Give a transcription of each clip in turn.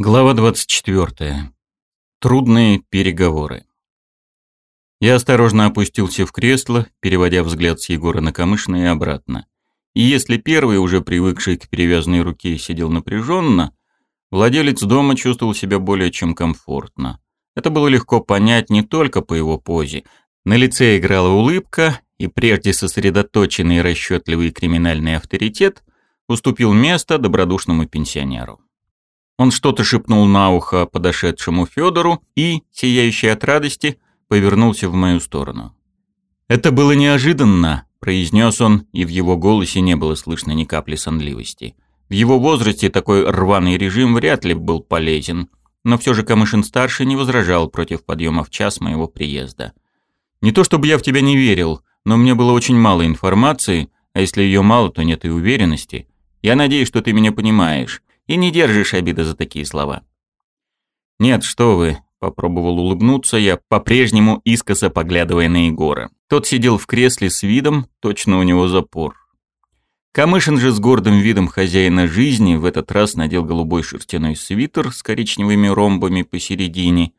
Глава 24. Трудные переговоры. Я осторожно опустился в кресло, переводя взгляд с Егора на Камышина и обратно. И если первый, уже привыкший к перевязанной руке, сидел напряженно, владелец дома чувствовал себя более чем комфортно. Это было легко понять не только по его позе. На лице играла улыбка, и прежде сосредоточенный расчетливый криминальный авторитет уступил место добродушному пенсионеру. Он что-то шепнул на ухо подошедшему Федору и, сияющий от радости, повернулся в мою сторону. «Это было неожиданно», – произнес он, и в его голосе не было слышно ни капли сонливости. В его возрасте такой рваный режим вряд ли был полезен, но все же Камышин-старший не возражал против подъема в час моего приезда. «Не то чтобы я в тебя не верил, но мне было очень мало информации, а если ее мало, то нет и уверенности. Я надеюсь, что ты меня понимаешь и не держишь обиды за такие слова. «Нет, что вы», — попробовал улыбнуться я, по-прежнему искоса поглядывая на Егора. Тот сидел в кресле с видом, точно у него запор. Камышин же с гордым видом хозяина жизни в этот раз надел голубой шерстяной свитер с коричневыми ромбами посередине.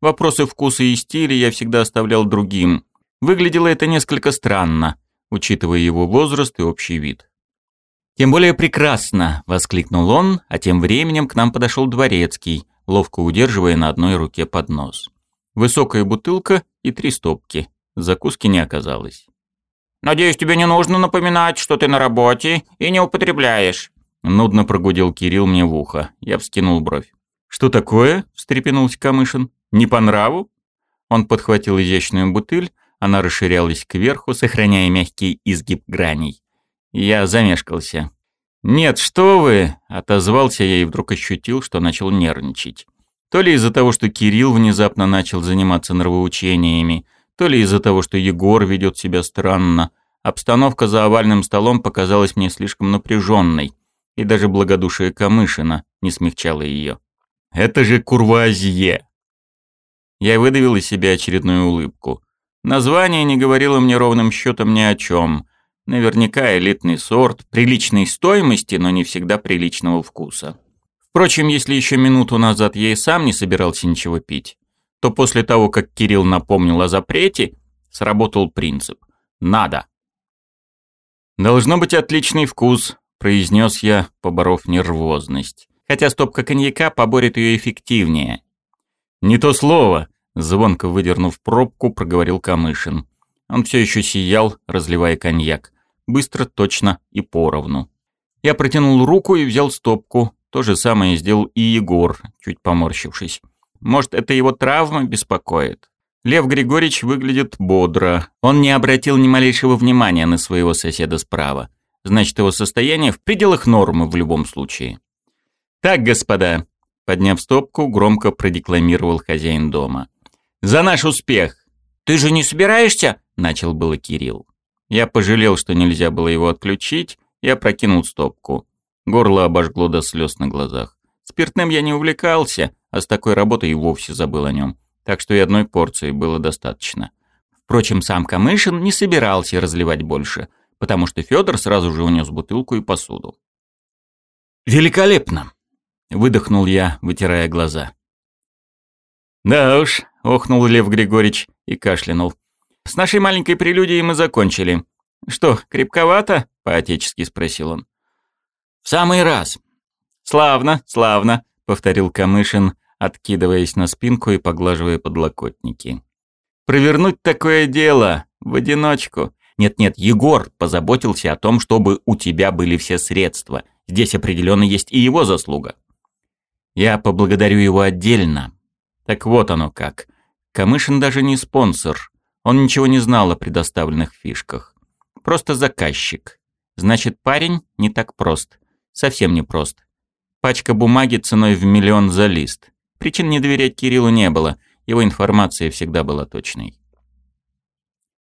Вопросы вкуса и стиля я всегда оставлял другим. Выглядело это несколько странно, учитывая его возраст и общий вид. «Тем более прекрасно!» — воскликнул он, а тем временем к нам подошел дворецкий, ловко удерживая на одной руке поднос. Высокая бутылка и три стопки. Закуски не оказалось. «Надеюсь, тебе не нужно напоминать, что ты на работе и не употребляешь». Нудно прогудел Кирилл мне в ухо. Я вскинул бровь. «Что такое?» — встрепенулся Камышин. «Не по нраву?» Он подхватил изящную бутыль, она расширялась кверху, сохраняя мягкий изгиб граней. Я замешкался. «Нет, что вы!» – отозвался я и вдруг ощутил, что начал нервничать. То ли из-за того, что Кирилл внезапно начал заниматься нравоучениями, то ли из-за того, что Егор ведет себя странно. Обстановка за овальным столом показалась мне слишком напряженной, и даже благодушие Камышина не смягчало ее. «Это же Курвазье!» Я выдавил из себя очередную улыбку. Название не говорило мне ровным счетом ни о чем – Наверняка элитный сорт, приличной стоимости, но не всегда приличного вкуса. Впрочем, если еще минуту назад я и сам не собирался ничего пить, то после того, как Кирилл напомнил о запрете, сработал принцип «надо». «Должно быть отличный вкус», – произнес я, поборов нервозность. Хотя стопка коньяка поборет ее эффективнее. «Не то слово», – звонко выдернув пробку, проговорил Камышин. Он все еще сиял, разливая коньяк. Быстро, точно и поровну. Я протянул руку и взял стопку. То же самое сделал и Егор, чуть поморщившись. Может, это его травма беспокоит? Лев Григорьевич выглядит бодро. Он не обратил ни малейшего внимания на своего соседа справа. Значит, его состояние в пределах нормы в любом случае. «Так, господа», — подняв стопку, громко продекламировал хозяин дома. «За наш успех!» «Ты же не собираешься?» — начал было Кирилл. Я пожалел, что нельзя было его отключить, и опрокинул стопку. Горло обожгло до слез на глазах. Спиртным я не увлекался, а с такой работой и вовсе забыл о нем. Так что и одной порции было достаточно. Впрочем, сам Камышин не собирался разливать больше, потому что Федор сразу же унес бутылку и посуду. «Великолепно!» — выдохнул я, вытирая глаза. «Да уж», — охнул Лев Григорьевич и кашлянул. С нашей маленькой прелюдией мы закончили. Что, крепковато? По-отечески спросил он. В самый раз. Славно, славно, повторил Камышин, откидываясь на спинку и поглаживая подлокотники. Провернуть такое дело в одиночку. Нет-нет, Егор позаботился о том, чтобы у тебя были все средства. Здесь определенно есть и его заслуга. Я поблагодарю его отдельно. Так вот оно как. Камышин даже не спонсор. Он ничего не знал о предоставленных фишках. Просто заказчик. Значит, парень не так прост. Совсем не прост. Пачка бумаги ценой в миллион за лист. Причин не доверять Кириллу не было. Его информация всегда была точной.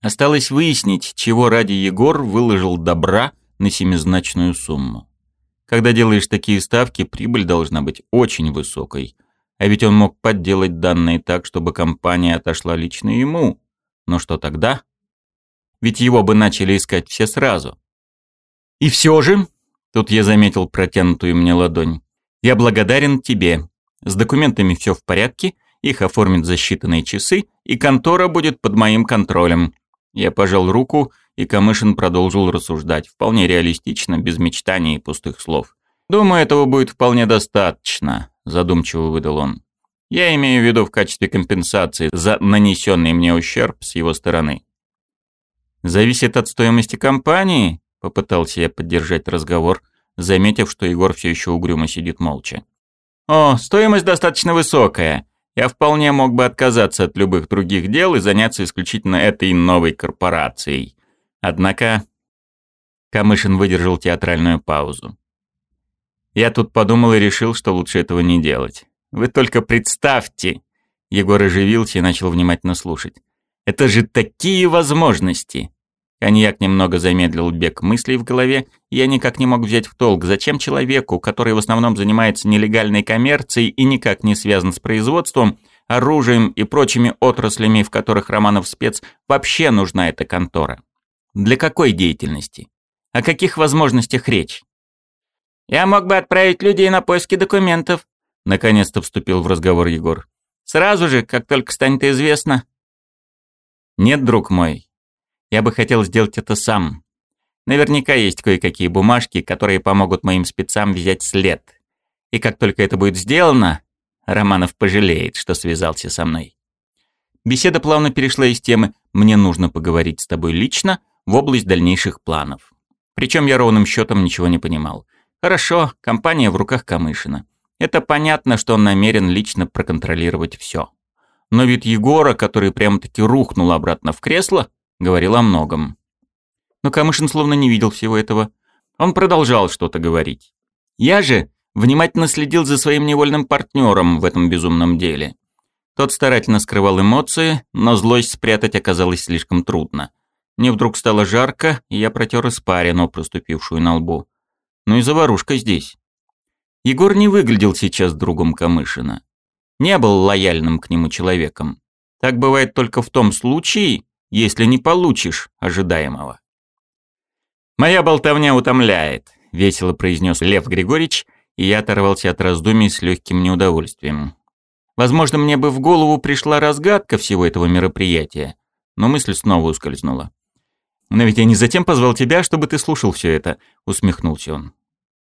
Осталось выяснить, чего ради Егор выложил добра на семизначную сумму. Когда делаешь такие ставки, прибыль должна быть очень высокой. А ведь он мог подделать данные так, чтобы компания отошла лично ему, но что тогда? Ведь его бы начали искать все сразу. И все же, тут я заметил протянутую мне ладонь, я благодарен тебе. С документами все в порядке, их оформят за считанные часы, и контора будет под моим контролем. Я пожал руку, и Камышин продолжил рассуждать, вполне реалистично, без мечтаний и пустых слов. «Думаю, этого будет вполне достаточно», – задумчиво выдал он. «Я имею в виду в качестве компенсации за нанесенный мне ущерб с его стороны». «Зависит от стоимости компании», – попытался я поддержать разговор, заметив, что Егор все еще угрюмо сидит молча. «О, стоимость достаточно высокая. Я вполне мог бы отказаться от любых других дел и заняться исключительно этой новой корпорацией. Однако...» Камышин выдержал театральную паузу. Я тут подумал и решил, что лучше этого не делать. Вы только представьте!» Егор оживился и начал внимательно слушать. «Это же такие возможности!» Коньяк немного замедлил бег мыслей в голове, и я никак не мог взять в толк, зачем человеку, который в основном занимается нелегальной коммерцией и никак не связан с производством, оружием и прочими отраслями, в которых Романов спец, вообще нужна эта контора. Для какой деятельности? О каких возможностях речь? «Я мог бы отправить людей на поиски документов», — наконец-то вступил в разговор Егор. «Сразу же, как только станет известно». «Нет, друг мой. Я бы хотел сделать это сам. Наверняка есть кое-какие бумажки, которые помогут моим спецам взять след. И как только это будет сделано, Романов пожалеет, что связался со мной». Беседа плавно перешла из темы «мне нужно поговорить с тобой лично» в область дальнейших планов. Причем я ровным счетом ничего не понимал. Хорошо, компания в руках Камышина. Это понятно, что он намерен лично проконтролировать все. Но вид Егора, который прямо-таки рухнул обратно в кресло, говорил о многом. Но Камышин словно не видел всего этого. Он продолжал что-то говорить. Я же внимательно следил за своим невольным партнером в этом безумном деле. Тот старательно скрывал эмоции, но злость спрятать оказалось слишком трудно. Мне вдруг стало жарко, и я протер испарину, проступившую на лбу. Ну и заварушка здесь. Егор не выглядел сейчас другом Камышина. Не был лояльным к нему человеком. Так бывает только в том случае, если не получишь ожидаемого. «Моя болтовня утомляет», — весело произнес Лев Григорьевич, и я оторвался от раздумий с легким неудовольствием. Возможно, мне бы в голову пришла разгадка всего этого мероприятия, но мысль снова ускользнула. «Но ведь я не затем позвал тебя, чтобы ты слушал все это», — усмехнулся он.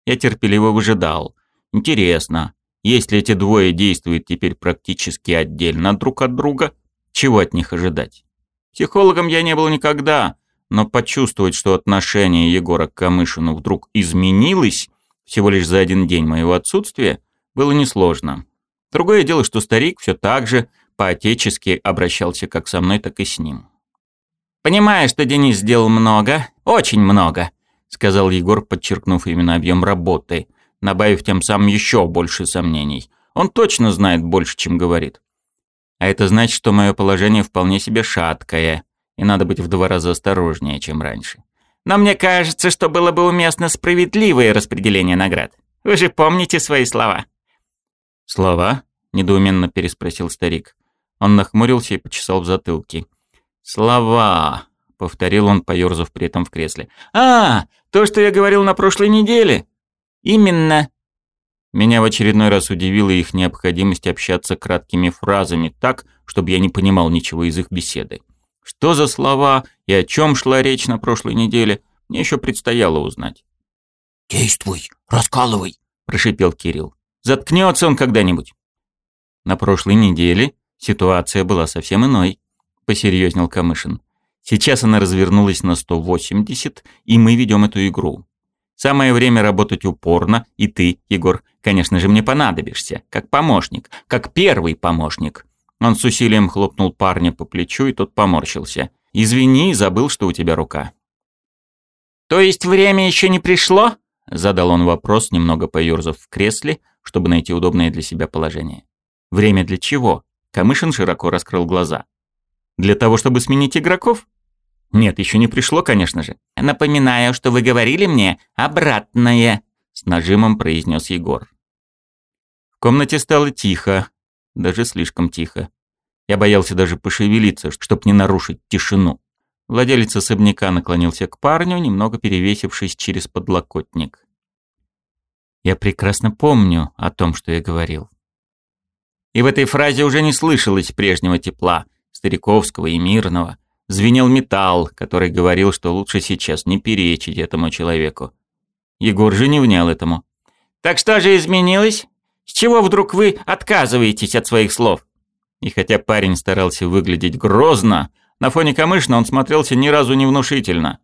Я терпеливо выжидал. Интересно, если эти двое действуют теперь практически отдельно друг от друга, чего от них ожидать? Психологом я не был никогда, но почувствовать, что отношение Егора к Камышину вдруг изменилось всего лишь за один день моего отсутствия, было несложно. Другое дело, что старик все так же по-отечески обращался как со мной, так и с ним. «Понимаю, что Денис сделал много, очень много», сказал Егор, подчеркнув именно объем работы, добавив тем самым еще больше сомнений. Он точно знает больше, чем говорит. А это значит, что мое положение вполне себе шаткое, и надо быть в два раза осторожнее, чем раньше. Но мне кажется, что было бы уместно справедливое распределение наград. Вы же помните свои слова. Слова? недоуменно переспросил старик. Он нахмурился и почесал в затылке. «Слова», — повторил он, поёрзав при этом в кресле. «А, то, что я говорил на прошлой неделе?» «Именно». Меня в очередной раз удивила их необходимость общаться краткими фразами так, чтобы я не понимал ничего из их беседы. Что за слова и о чем шла речь на прошлой неделе, мне еще предстояло узнать. «Действуй, раскалывай», – прошипел Кирилл. «Заткнется он когда-нибудь». На прошлой неделе ситуация была совсем иной. — посерьезнел Камышин. «Сейчас она развернулась на 180, и мы ведем эту игру. Самое время работать упорно, и ты, Егор, конечно же, мне понадобишься, как помощник, как первый помощник». Он с усилием хлопнул парня по плечу, и тот поморщился. «Извини, забыл, что у тебя рука». «То есть время еще не пришло?» Задал он вопрос, немного поёрзав в кресле, чтобы найти удобное для себя положение. «Время для чего?» Камышин широко раскрыл глаза. Для того, чтобы сменить игроков? Нет, еще не пришло, конечно же. Напоминаю, что вы говорили мне обратное, с нажимом произнес Егор. В комнате стало тихо, даже слишком тихо. Я боялся даже пошевелиться, чтобы не нарушить тишину. Владелец особняка наклонился к парню, немного перевесившись через подлокотник. Я прекрасно помню о том, что я говорил. И в этой фразе уже не слышалось прежнего тепла, стариковского и мирного. Звенел металл, который говорил, что лучше сейчас не перечить этому человеку. Егор же не внял этому. «Так что же изменилось? С чего вдруг вы отказываетесь от своих слов?» И хотя парень старался выглядеть грозно, на фоне Камышина он смотрелся ни разу не внушительно.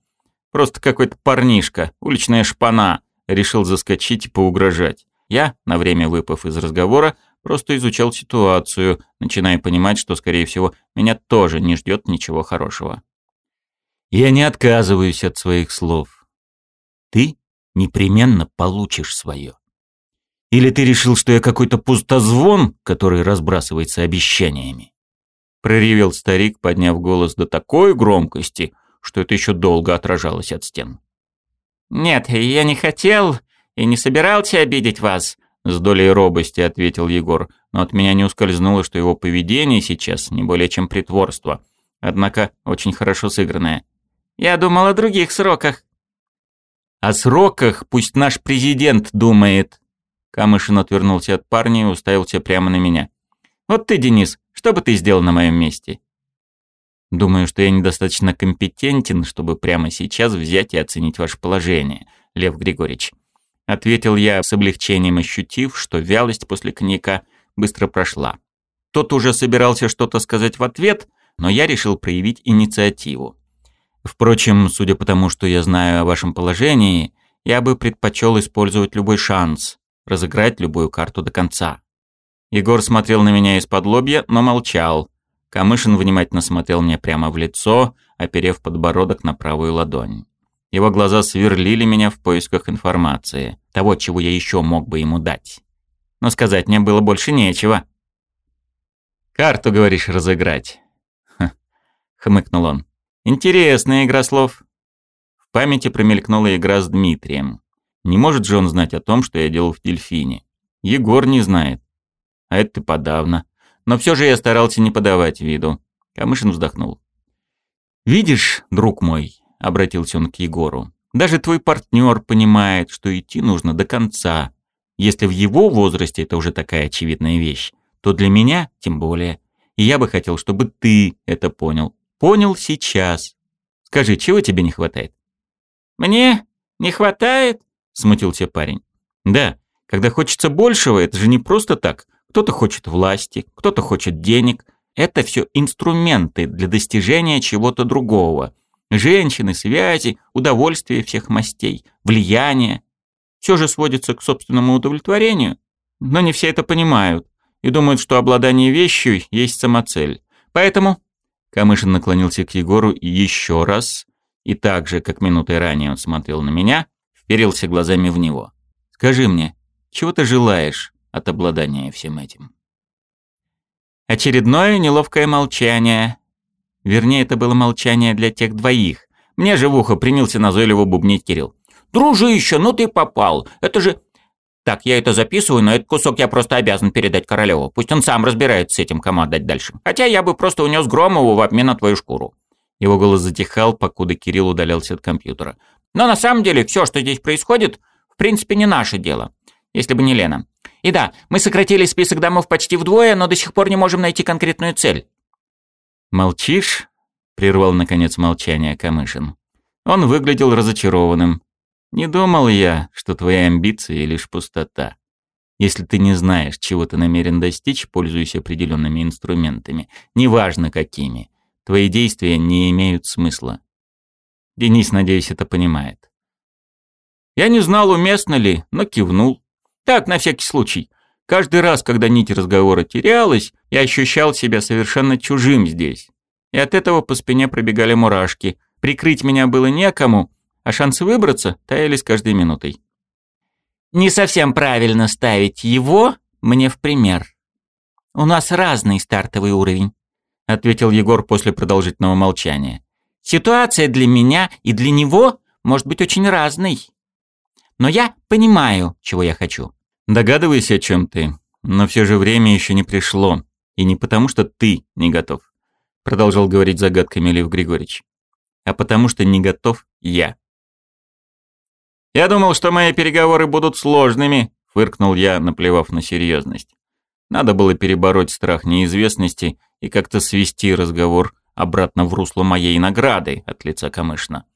Просто какой-то парнишка, уличная шпана, решил заскочить и поугрожать. Я, на время выпав из разговора, просто изучал ситуацию, начиная понимать, что, скорее всего, меня тоже не ждет ничего хорошего. Я не отказываюсь от своих слов. Ты непременно получишь свое. Или ты решил, что я какой-то пустозвон, который разбрасывается обещаниями? Проревел старик, подняв голос до такой громкости, что это еще долго отражалось от стен. «Нет, я не хотел и не собирался обидеть вас», с долей робости ответил Егор, но от меня не ускользнуло, что его поведение сейчас не более чем притворство, однако очень хорошо сыгранное. «Я думал о других сроках». «О сроках пусть наш президент думает», Камышин отвернулся от парня и уставился прямо на меня. «Вот ты, Денис, что бы ты сделал на моем месте?» «Думаю, что я недостаточно компетентен, чтобы прямо сейчас взять и оценить ваше положение, Лев Григорьевич», ответил я с облегчением, ощутив, что вялость после коньяка быстро прошла. Тот уже собирался что-то сказать в ответ, но я решил проявить инициативу. Впрочем, судя по тому, что я знаю о вашем положении, я бы предпочел использовать любой шанс, разыграть любую карту до конца. Егор смотрел на меня из-под лобья, но молчал. Камышин внимательно смотрел мне прямо в лицо, оперев подбородок на правую ладонь. Его глаза сверлили меня в поисках информации, того, чего я еще мог бы ему дать. Но сказать мне было больше нечего. «Карту, говоришь, разыграть?» Ха, хмыкнул он. «Интересная игра слов». В памяти промелькнула игра с Дмитрием. Не может же он знать о том, что я делал в дельфине. Егор не знает. А это подавно. Но все же я старался не подавать виду. Камышин вздохнул. «Видишь, друг мой», — обратился он к Егору, «даже твой партнер понимает, что идти нужно до конца. Если в его возрасте это уже такая очевидная вещь, то для меня тем более. И я бы хотел, чтобы ты это понял. Понял сейчас. Скажи, чего тебе не хватает?» «Мне не хватает?» смутился парень. Да, когда хочется большего, это же не просто так. Кто-то хочет власти, кто-то хочет денег. Это все инструменты для достижения чего-то другого. Женщины, связи, удовольствие всех мастей, влияние. Все же сводится к собственному удовлетворению. Но не все это понимают и думают, что обладание вещью есть самоцель. Поэтому Камышин наклонился к Егору еще раз, и так же, как минутой ранее он смотрел на меня, вперился глазами в него. «Скажи мне, чего ты желаешь от обладания всем этим?» Очередное неловкое молчание. Вернее, это было молчание для тех двоих. Мне же в ухо принялся назойливо бубнить Кирилл. «Дружище, ну ты попал! Это же...» «Так, я это записываю, но этот кусок я просто обязан передать Королеву. Пусть он сам разбирается с этим, кому отдать дальше. Хотя я бы просто унес Громову в обмен на твою шкуру». Его голос затихал, покуда Кирилл удалялся от компьютера. Но на самом деле все, что здесь происходит, в принципе не наше дело, если бы не Лена. И да, мы сократили список домов почти вдвое, но до сих пор не можем найти конкретную цель. «Молчишь?» — прервал, наконец, молчание Камышин. Он выглядел разочарованным. «Не думал я, что твои амбиции — лишь пустота. Если ты не знаешь, чего ты намерен достичь, пользуясь определенными инструментами, неважно какими, твои действия не имеют смысла. Денис, надеюсь, это понимает. Я не знал, уместно ли, но кивнул. Так, на всякий случай. Каждый раз, когда нить разговора терялась, я ощущал себя совершенно чужим здесь. И от этого по спине пробегали мурашки. Прикрыть меня было некому, а шансы выбраться таяли с каждой минутой. Не совсем правильно ставить его мне в пример. У нас разный стартовый уровень, ответил Егор после продолжительного молчания. Ситуация для меня и для него может быть очень разной. Но я понимаю, чего я хочу. Догадывайся, о чем ты. Но все же время еще не пришло. И не потому, что ты не готов. Продолжал говорить загадками Лев Григорьевич. А потому, что не готов я. Я думал, что мои переговоры будут сложными, фыркнул я, наплевав на серьезность. Надо было перебороть страх неизвестности и как-то свести разговор обратно в русло моей награды от лица Камышна.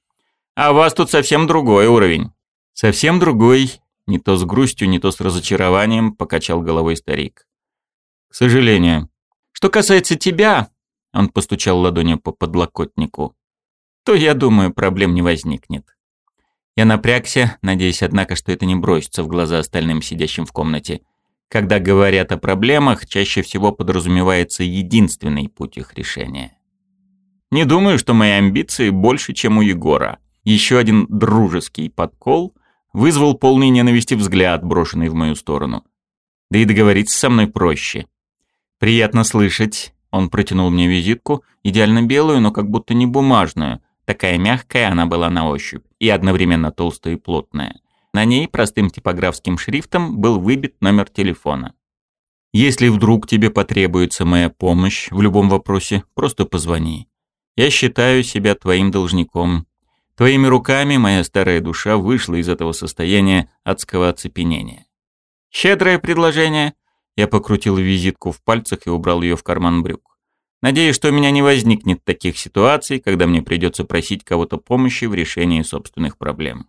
А у вас тут совсем другой уровень. Совсем другой, не то с грустью, не то с разочарованием, покачал головой старик. К сожалению. Что касается тебя, он постучал ладонью по подлокотнику, то, я думаю, проблем не возникнет. Я напрягся, надеясь, однако, что это не бросится в глаза остальным сидящим в комнате. Когда говорят о проблемах, чаще всего подразумевается единственный путь их решения. Не думаю, что мои амбиции больше, чем у Егора. Еще один дружеский подкол вызвал полный ненависти взгляд, брошенный в мою сторону. Да и договориться со мной проще. Приятно слышать. Он протянул мне визитку, идеально белую, но как будто не бумажную. Такая мягкая она была на ощупь, и одновременно толстая и плотная. На ней простым типографским шрифтом был выбит номер телефона. Если вдруг тебе потребуется моя помощь в любом вопросе, просто позвони. Я считаю себя твоим должником. Твоими руками моя старая душа вышла из этого состояния адского оцепенения. Щедрое предложение. Я покрутил визитку в пальцах и убрал ее в карман брюк. Надеюсь, что у меня не возникнет таких ситуаций, когда мне придется просить кого-то помощи в решении собственных проблем.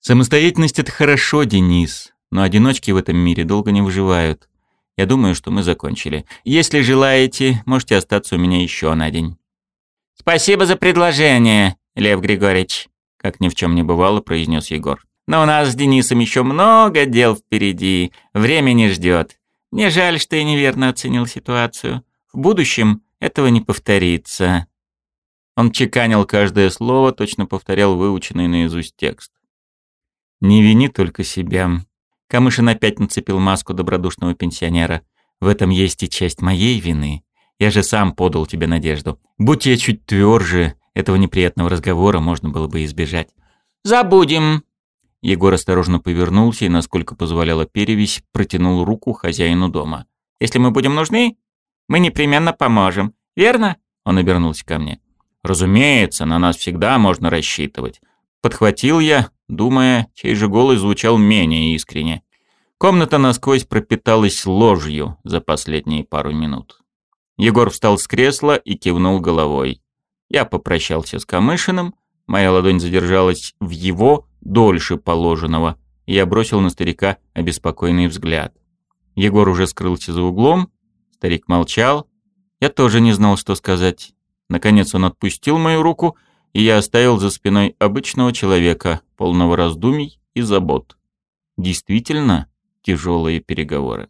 Самостоятельность — это хорошо, Денис, но одиночки в этом мире долго не выживают. Я думаю, что мы закончили. Если желаете, можете остаться у меня еще на день. «Спасибо за предложение», Лев Григорьевич», — как ни в чем не бывало, произнес Егор. «Но у нас с Денисом еще много дел впереди, время не ждет. Мне жаль, что я неверно оценил ситуацию. В будущем этого не повторится». Он чеканил каждое слово, точно повторял выученный наизусть текст. «Не вини только себя». Камышин опять нацепил маску добродушного пенсионера. «В этом есть и часть моей вины. Я же сам подал тебе надежду. Будь я чуть тверже, этого неприятного разговора можно было бы избежать. «Забудем!» Егор осторожно повернулся и, насколько позволяла перевесь, протянул руку хозяину дома. «Если мы будем нужны, мы непременно поможем, верно?» Он обернулся ко мне. «Разумеется, на нас всегда можно рассчитывать». Подхватил я, думая, чей же голос звучал менее искренне. Комната насквозь пропиталась ложью за последние пару минут. Егор встал с кресла и кивнул головой. Я попрощался с Камышиным, моя ладонь задержалась в его дольше положенного, я бросил на старика обеспокоенный взгляд. Егор уже скрылся за углом, старик молчал. Я тоже не знал, что сказать. Наконец он отпустил мою руку, и я оставил за спиной обычного человека, полного раздумий и забот. Действительно тяжелые переговоры.